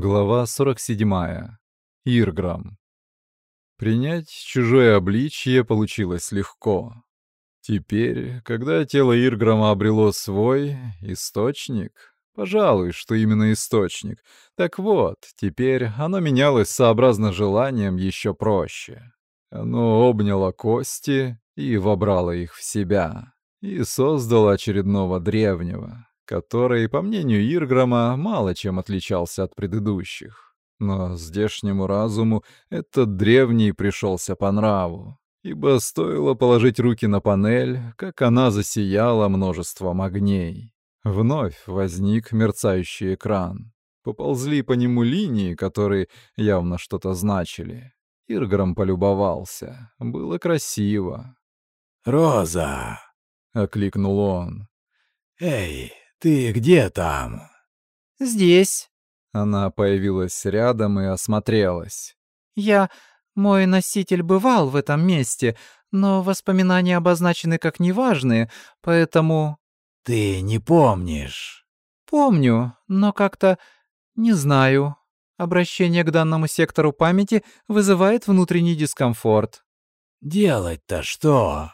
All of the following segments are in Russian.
Глава 47. Ирграм. Принять чужое обличье получилось легко. Теперь, когда тело Ирграма обрело свой источник, пожалуй, что именно источник, так вот, теперь оно менялось сообразно желанием еще проще. Оно обняло кости и вобрало их в себя, и создало очередного древнего, который, по мнению Ирграма, мало чем отличался от предыдущих. Но здешнему разуму этот древний пришелся по нраву, ибо стоило положить руки на панель, как она засияла множеством огней. Вновь возник мерцающий экран. Поползли по нему линии, которые явно что-то значили. Ирграм полюбовался. Было красиво. «Роза!» — окликнул он. «Эй, «Ты где там?» «Здесь». Она появилась рядом и осмотрелась. «Я... Мой носитель бывал в этом месте, но воспоминания обозначены как неважные, поэтому...» «Ты не помнишь?» «Помню, но как-то... не знаю. Обращение к данному сектору памяти вызывает внутренний дискомфорт». «Делать-то что?»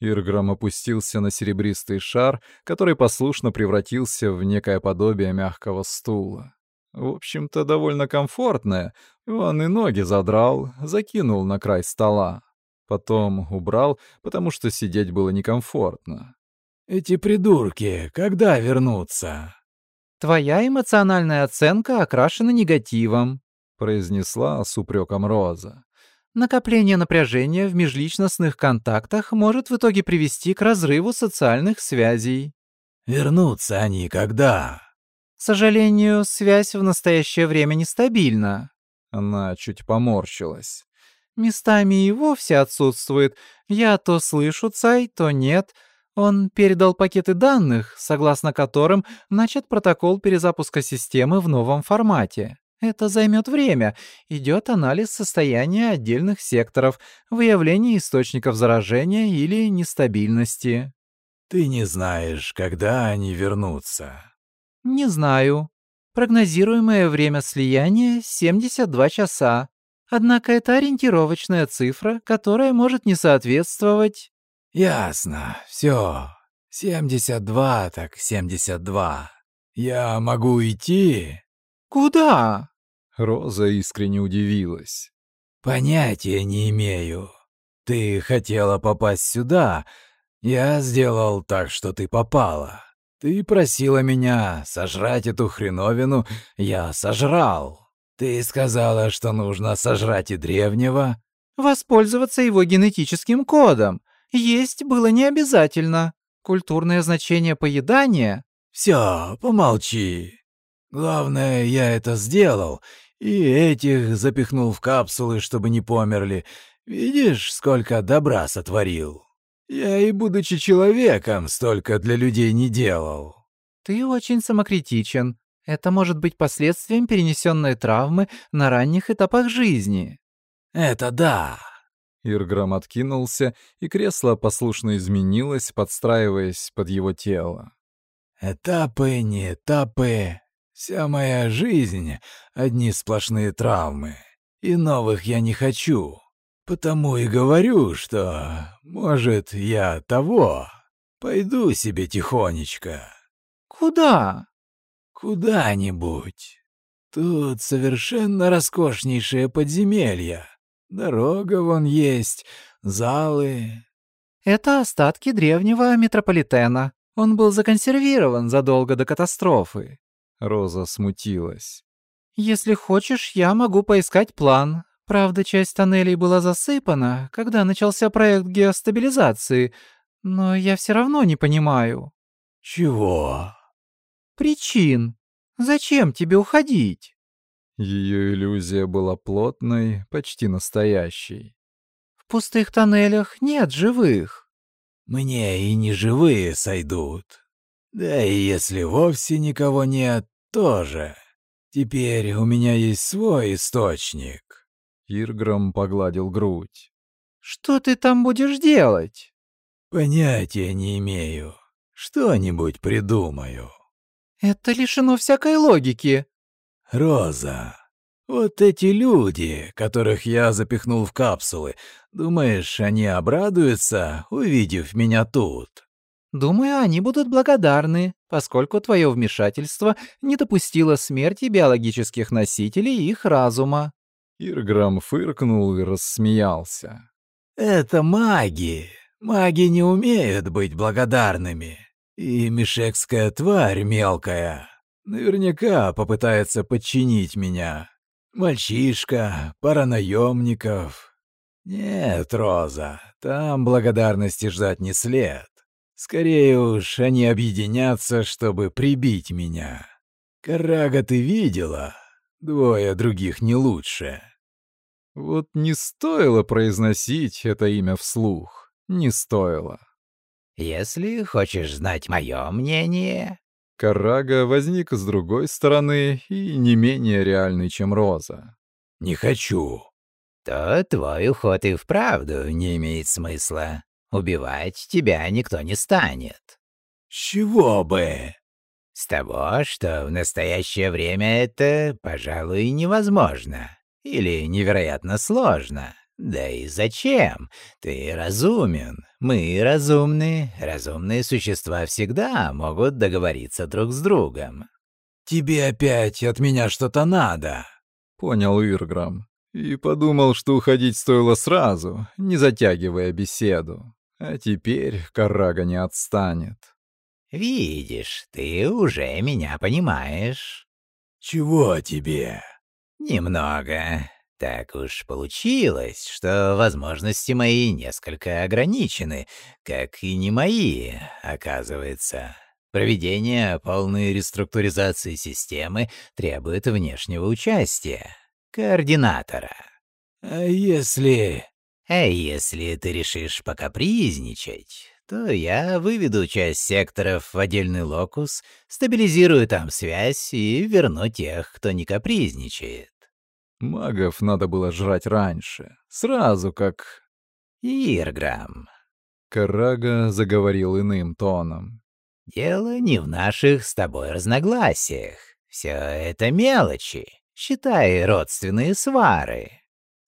Ирграм опустился на серебристый шар, который послушно превратился в некое подобие мягкого стула. В общем-то, довольно комфортное. Он и ноги задрал, закинул на край стола. Потом убрал, потому что сидеть было некомфортно. «Эти придурки когда вернутся?» «Твоя эмоциональная оценка окрашена негативом», — произнесла с упреком Роза. Накопление напряжения в межличностных контактах может в итоге привести к разрыву социальных связей. Вернутся они когда? К сожалению, связь в настоящее время нестабильна. Она чуть поморщилась. Местами и вовсе отсутствует. Я то слышу Цай, то нет. Он передал пакеты данных, согласно которым начат протокол перезапуска системы в новом формате. Это займет время. Идет анализ состояния отдельных секторов, выявление источников заражения или нестабильности. Ты не знаешь, когда они вернутся? Не знаю. Прогнозируемое время слияния — 72 часа. Однако это ориентировочная цифра, которая может не соответствовать... Ясно. Все. 72 так 72. Я могу идти? «Куда?» Роза искренне удивилась. «Понятия не имею. Ты хотела попасть сюда. Я сделал так, что ты попала. Ты просила меня сожрать эту хреновину, я сожрал. Ты сказала, что нужно сожрать и древнего». «Воспользоваться его генетическим кодом. Есть было не обязательно. Культурное значение поедания...» «Все, помолчи. Главное, я это сделал, и этих запихнул в капсулы, чтобы не померли. Видишь, сколько добра сотворил? Я и, будучи человеком, столько для людей не делал. Ты очень самокритичен. Это может быть последствием перенесенной травмы на ранних этапах жизни. Это да. Ирграм откинулся, и кресло послушно изменилось, подстраиваясь под его тело. Этапы, не этапы, Вся моя жизнь — одни сплошные травмы, и новых я не хочу. Потому и говорю, что, может, я того, пойду себе тихонечко. Куда? Куда-нибудь. Тут совершенно роскошнейшее подземелье. Дорога вон есть, залы. Это остатки древнего метрополитена. Он был законсервирован задолго до катастрофы. Роза смутилась. «Если хочешь, я могу поискать план. Правда, часть тоннелей была засыпана, когда начался проект геостабилизации, но я все равно не понимаю». «Чего?» «Причин. Зачем тебе уходить?» Ее иллюзия была плотной, почти настоящей. «В пустых тоннелях нет живых». «Мне и не живые сойдут», да и если вовсе никого нет, тоже. Теперь у меня есть свой источник. Ирграм погладил грудь. Что ты там будешь делать? Понятия не имею. Что-нибудь придумаю. Это лишено всякой логики. Роза, вот эти люди, которых я запихнул в капсулы, думаешь, они обрадуются, увидев меня тут? Думаю, они будут благодарны, поскольку твое вмешательство не допустило смерти биологических носителей их разума. Ирграм фыркнул и рассмеялся. Это маги. Маги не умеют быть благодарными. И мишекская тварь мелкая наверняка попытается подчинить меня. Мальчишка, пара наемников. Нет, Роза, там благодарности ждать не след. Скорее уж, они объединятся, чтобы прибить меня. Карага ты видела? Двое других не лучше. Вот не стоило произносить это имя вслух. Не стоило. Если хочешь знать мое мнение... Карага возник с другой стороны и не менее реальный, чем Роза. «Не хочу». «То твой уход и вправду не имеет смысла. Убивать тебя никто не станет». «С чего бы?» «С того, что в настоящее время это, пожалуй, невозможно. Или невероятно сложно. Да и зачем? Ты разумен. Мы разумны. Разумные существа всегда могут договориться друг с другом». «Тебе опять от меня что-то надо», — понял Ирграм. И подумал, что уходить стоило сразу, не затягивая беседу. А теперь Карага не отстанет. «Видишь, ты уже меня понимаешь». «Чего тебе?» «Немного. Так уж получилось, что возможности мои несколько ограничены, как и не мои, оказывается. Проведение полной реструктуризации системы требует внешнего участия, координатора. А если... А если ты решишь покапризничать, то я выведу часть секторов в отдельный локус, стабилизирую там связь и верну тех, кто не капризничает. Магов надо было жрать раньше, сразу как... Ирграм. Карага заговорил иным тоном. Дело не в наших с тобой разногласиях. Все это мелочи, считай родственные свары.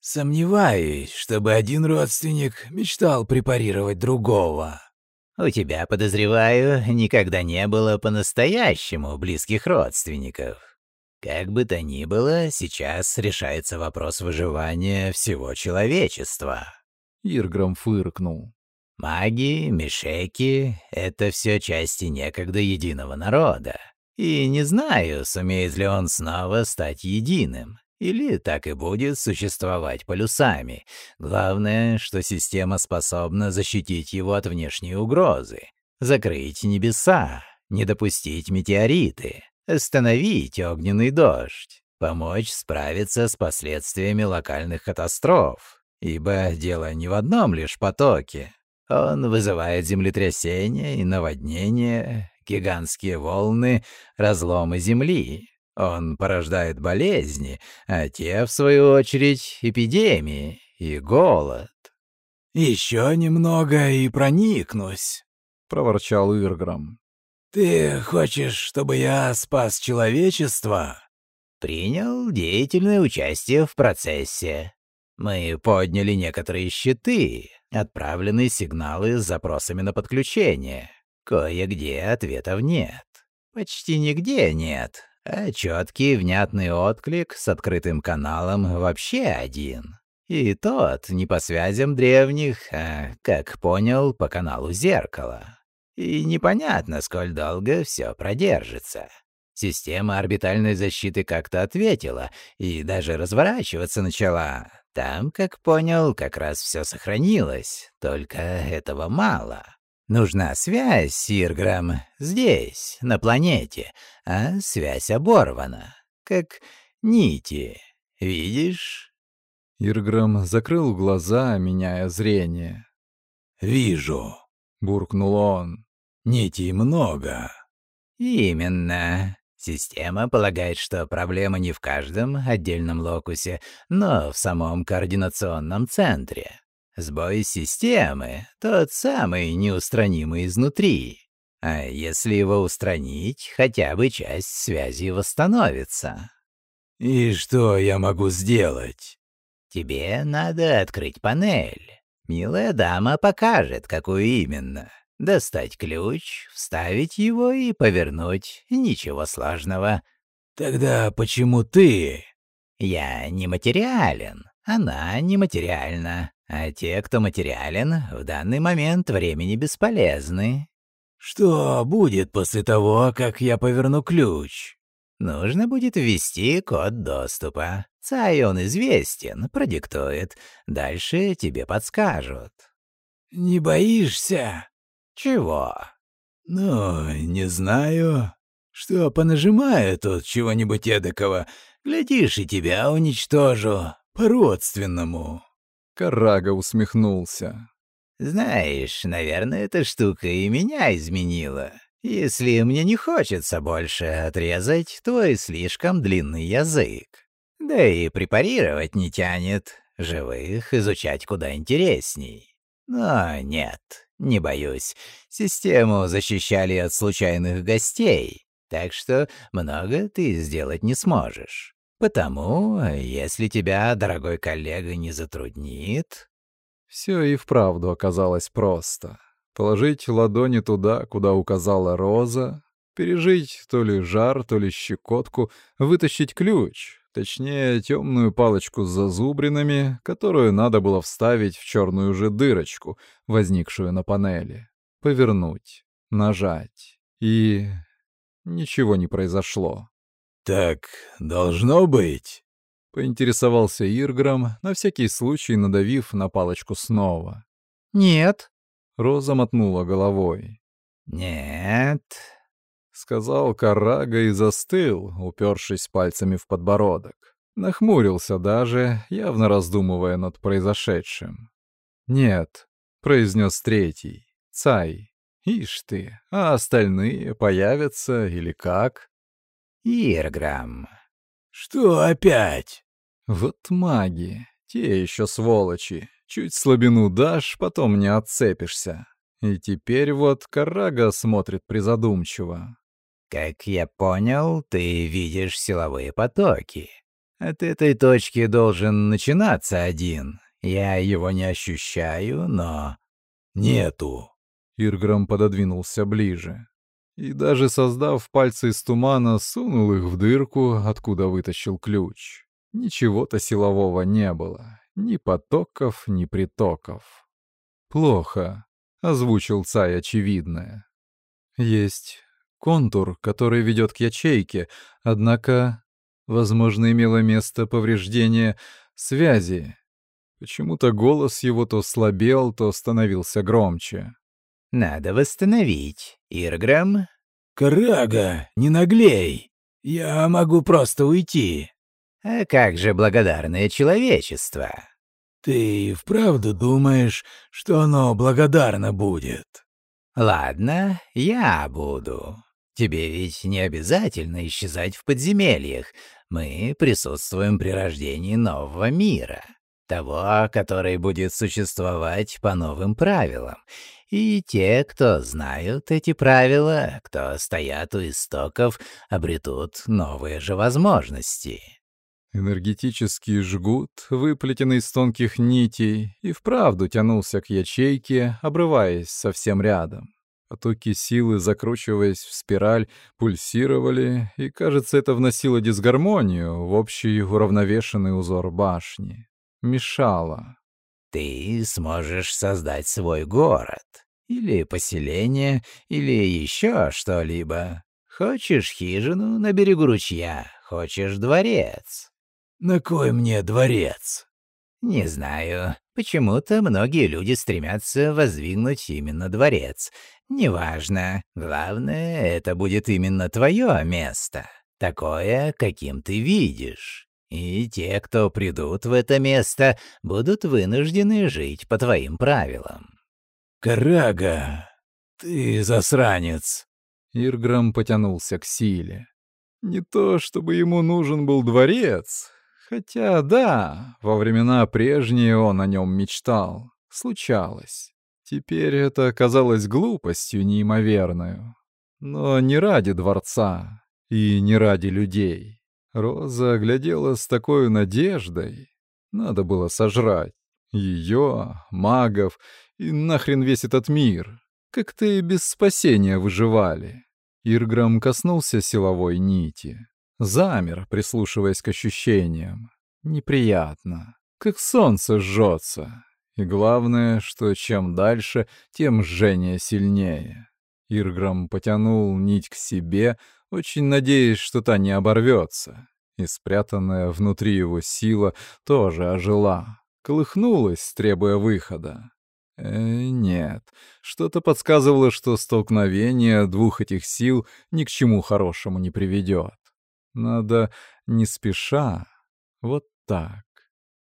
Сомневаюсь, чтобы один родственник мечтал препарировать другого. У тебя, подозреваю, никогда не было по-настоящему близких родственников. Как бы то ни было, сейчас решается вопрос выживания всего человечества. Ирграм фыркнул. Маги, мишеки — это все части некогда единого народа. И не знаю, сумеет ли он снова стать единым. Или так и будет существовать полюсами. Главное, что система способна защитить его от внешней угрозы. Закрыть небеса, не допустить метеориты, остановить огненный дождь, помочь справиться с последствиями локальных катастроф. Ибо дело не в одном лишь потоке. Он вызывает землетрясения и наводнения, гигантские волны, разломы земли, он порождает болезни, а те, в свою очередь, эпидемии и голод. «Еще немного и проникнусь», — проворчал Ирграм. «Ты хочешь, чтобы я спас человечество?» «Принял деятельное участие в процессе. Мы подняли некоторые щиты, отправлены сигналы с запросами на подключение. Кое-где ответов нет. Почти нигде нет, а четкий внятный отклик с открытым каналом вообще один. И тот не по связям древних, а, как понял, по каналу зеркала. И непонятно, сколь долго все продержится. Система орбитальной защиты как-то ответила и даже разворачиваться начала. Там, как понял, как раз все сохранилось, только этого мало. Нужна связь, Сирграм, здесь, на планете, а связь оборвана, как нити. Видишь?» Ирграм закрыл глаза, меняя зрение. «Вижу», — буркнул он. «Нитей много». «Именно. Система полагает, что проблема не в каждом отдельном локусе, но в самом координационном центре. Сбой системы — тот самый неустранимый изнутри. А если его устранить, хотя бы часть связи восстановится. «И что я могу сделать?» «Тебе надо открыть панель. Милая дама покажет, какую именно. Достать ключ, вставить его и повернуть. Ничего сложного». «Тогда почему ты?» «Я нематериален, она нематериальна, а те, кто материален, в данный момент времени бесполезны». «Что будет после того, как я поверну ключ?» Нужно будет ввести код доступа. Цай он известен, продиктует. Дальше тебе подскажут. «Не боишься?» «Чего?» «Ну, не знаю. Что, понажимаю тут чего-нибудь эдакого? Глядишь, и тебя уничтожу. По-родственному». Карага усмехнулся. «Знаешь, наверное, эта штука и меня изменила. Если мне не хочется больше отрезать твой слишком длинный язык. Да и препарировать не тянет. Живых изучать куда интересней. Но нет, не боюсь. Систему защищали от случайных гостей, так что много ты сделать не сможешь. Потому, если тебя, дорогой коллега, не затруднит... Все и вправду оказалось просто. Положить ладони туда, куда указала Роза, пережить то ли жар, то ли щекотку, вытащить ключ, точнее, темную палочку с зазубринами, которую надо было вставить в черную же дырочку, возникшую на панели, повернуть, нажать, и... ничего не произошло. «Так должно быть?» — поинтересовался Ирграм, на всякий случай надавив на палочку снова. «Нет», Роза мотнула головой. «Нет», — сказал Карага и застыл, упершись пальцами в подбородок. Нахмурился даже, явно раздумывая над произошедшим. «Нет», — произнес третий, — «Цай, ишь ты, а остальные появятся или как?» «Ирграм». «Что опять?» «Вот маги, те еще сволочи, Чуть слабину дашь, потом не отцепишься. И теперь вот Карага смотрит призадумчиво. «Как я понял, ты видишь силовые потоки. От этой точки должен начинаться один. Я его не ощущаю, но...» «Нету». Ирграм пододвинулся ближе. И даже создав пальцы из тумана, сунул их в дырку, откуда вытащил ключ. Ничего-то силового не было. Ни потоков, ни притоков. «Плохо», — озвучил Цай очевидное. «Есть контур, который ведет к ячейке, однако, возможно, имело место повреждение связи. Почему-то голос его то слабел, то становился громче. «Надо восстановить. Ирграм?» «Карага, не наглей! Я могу просто уйти!» А как же благодарное человечество? Ты вправду думаешь, что оно благодарно будет? Ладно, я буду. Тебе ведь не обязательно исчезать в подземельях. Мы присутствуем при рождении нового мира. Того, который будет существовать по новым правилам. И те, кто знают эти правила, кто стоят у истоков, обретут новые же возможности. Энергетический жгут, выплетенный из тонких нитей, и вправду тянулся к ячейке, обрываясь совсем рядом. Потоки силы, закручиваясь в спираль, пульсировали, и, кажется, это вносило дисгармонию в общий уравновешенный узор башни. Мешало. «Ты сможешь создать свой город, или поселение, или еще что-либо. Хочешь хижину на берегу ручья, хочешь дворец. «На кой мне дворец?» «Не знаю. Почему-то многие люди стремятся воздвигнуть именно дворец. Неважно. Главное, это будет именно твое место. Такое, каким ты видишь. И те, кто придут в это место, будут вынуждены жить по твоим правилам». «Карага, ты засранец!» Ирграм потянулся к силе. Не то, чтобы ему нужен был дворец, Хотя, да, во времена прежние он о нем мечтал. Случалось. Теперь это казалось глупостью неимоверную. Но не ради дворца и не ради людей, Роза глядела с такой надеждой. Надо было сожрать. Ее, магов и нахрен весь этот мир. Как-то и без спасения выживали. Ирграм коснулся силовой нити. Замер, прислушиваясь к ощущениям. Неприятно. Как солнце жжется. И главное, что чем дальше, тем жжение сильнее. Ирграм потянул нить к себе, очень надеясь, что та не оборвется. И спрятанная внутри его сила тоже ожила, колыхнулась, требуя выхода. Э, нет, что-то подсказывало, что столкновение двух этих сил ни к чему хорошему не приведет. Надо не спеша, вот так,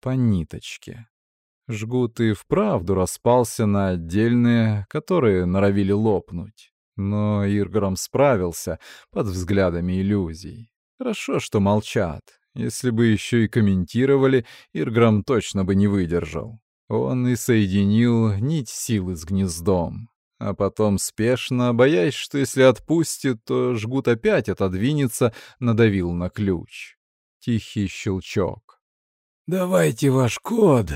по ниточке. Жгут и вправду распался на отдельные, которые норовили лопнуть. Но Ирграм справился под взглядами иллюзий. Хорошо, что молчат. Если бы еще и комментировали, Ирграм точно бы не выдержал. Он и соединил нить силы с гнездом. А потом спешно, боясь, что если отпустит, то жгут опять отодвинется, надавил на ключ. Тихий щелчок. «Давайте ваш код».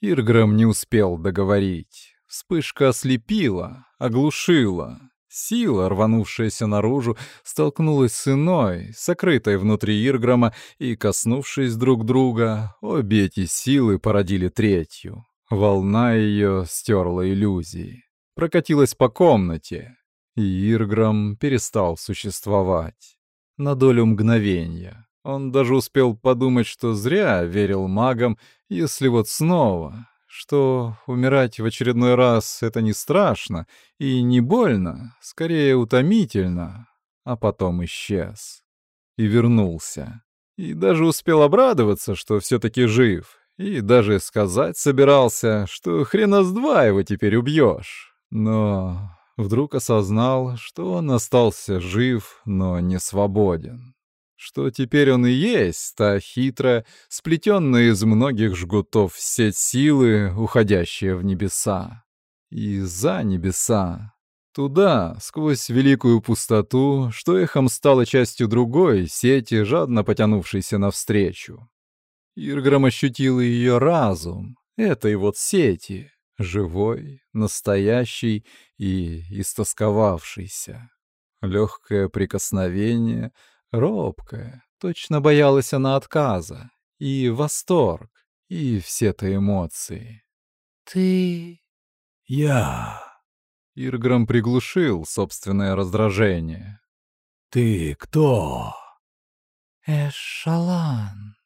Ирграм не успел договорить. Вспышка ослепила, оглушила. Сила, рванувшаяся наружу, столкнулась с иной, сокрытой внутри Ирграма, и, коснувшись друг друга, обе эти силы породили третью. Волна ее стерла иллюзии. Прокатилась по комнате, и Ирграм перестал существовать. На долю мгновения. Он даже успел подумать, что зря верил магам, если вот снова, что умирать в очередной раз — это не страшно и не больно, скорее утомительно, а потом исчез. И вернулся. И даже успел обрадоваться, что все-таки жив, и даже сказать собирался, что хрена с два его теперь убьешь. Но вдруг осознал, что он остался жив, но не свободен что теперь он и есть та хитрая, сплетенная из многих жгутов сеть силы, уходящая в небеса. И за небеса. Туда, сквозь великую пустоту, что эхом стало частью другой сети, жадно потянувшейся навстречу. Ирграм ощутил ее разум, этой вот сети, живой, настоящий и истосковавшийся. Легкое прикосновение — Робкая, точно боялась она отказа, и восторг, и все-то эмоции. «Ты...» «Я...» Ирграм приглушил собственное раздражение. «Ты кто?» «Эшалан...»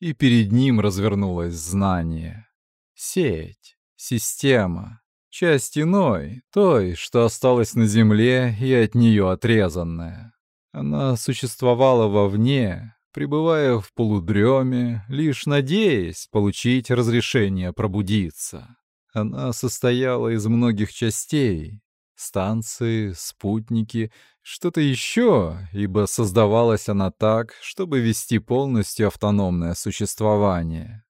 И перед ним развернулось знание. Сеть, система, часть иной, той, что осталась на земле и от нее отрезанная. Она существовала вовне, пребывая в полудреме, лишь надеясь получить разрешение пробудиться. Она состояла из многих частей — станции, спутники, что-то еще, ибо создавалась она так, чтобы вести полностью автономное существование.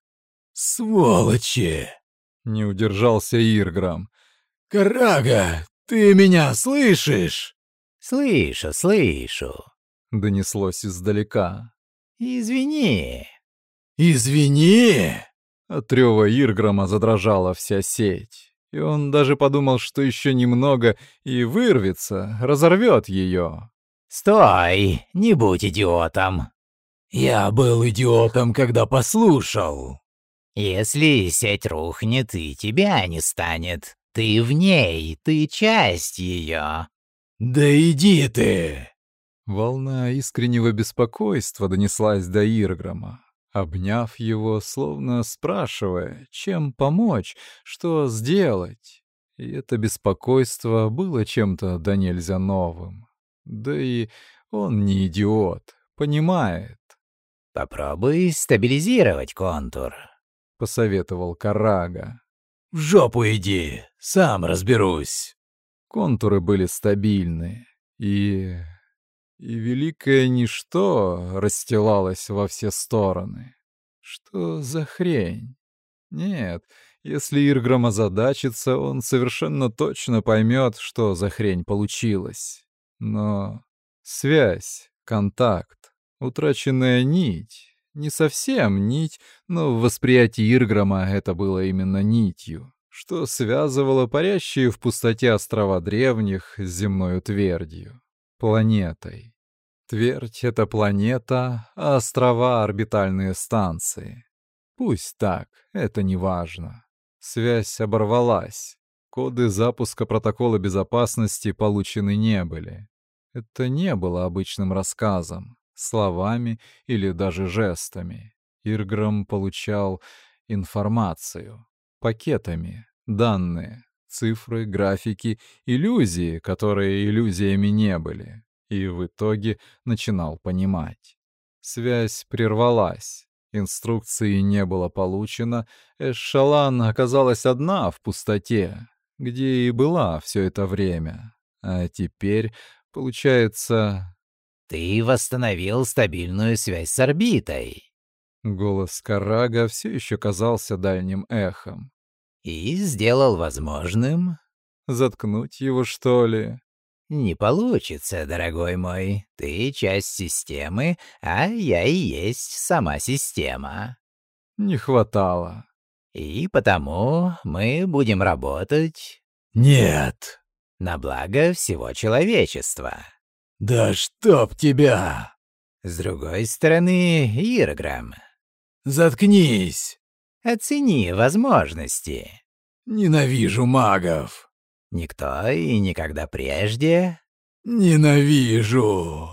«Сволочи!» — не удержался Ирграм. «Карага, ты меня слышишь?» «Слышу, слышу», — донеслось издалека. «Извини». «Извини!» От рева Ирграма задрожала вся сеть, и он даже подумал, что еще немного и вырвется, разорвет ее. «Стой! Не будь идиотом!» «Я был идиотом, когда послушал!» «Если сеть рухнет, и тебя не станет. Ты в ней, ты часть ее. «Да иди ты!» Волна искреннего беспокойства донеслась до Ирграма, обняв его, словно спрашивая, чем помочь, что сделать. И это беспокойство было чем-то да нельзя новым. Да и он не идиот, понимает. «Попробуй стабилизировать контур», — посоветовал Карага. «В жопу иди, сам разберусь». Контуры были стабильны, и... и великое ничто расстилалось во все стороны. Что за хрень? Нет, если Ирграм озадачится, он совершенно точно поймет, что за хрень получилась. Но связь, контакт, Утраченная нить. Не совсем нить, но в восприятии Ирграма это было именно нитью, что связывало парящие в пустоте острова древних с земной твердью, планетой. Твердь — это планета, а острова — орбитальные станции. Пусть так, это не важно. Связь оборвалась. Коды запуска протокола безопасности получены не были. Это не было обычным рассказом, словами или даже жестами. Ирграм получал информацию, пакетами, данные, цифры, графики, иллюзии, которые иллюзиями не были, и в итоге начинал понимать. Связь прервалась, инструкции не было получено, Эшалан оказалась одна в пустоте, где и была все это время. А теперь, получается... «Ты восстановил стабильную связь с орбитой». Голос Карага все еще казался дальним эхом. «И сделал возможным...» «Заткнуть его, что ли?» «Не получится, дорогой мой. Ты часть системы, а я и есть сама система». «Не хватало». «И потому мы будем работать...» «Нет!» «На благо всего человечества». «Да чтоб тебя!» «С другой стороны, Ирграм...» «Заткнись!» «Оцени возможности». «Ненавижу магов!» Никто и никогда прежде. Ненавижу.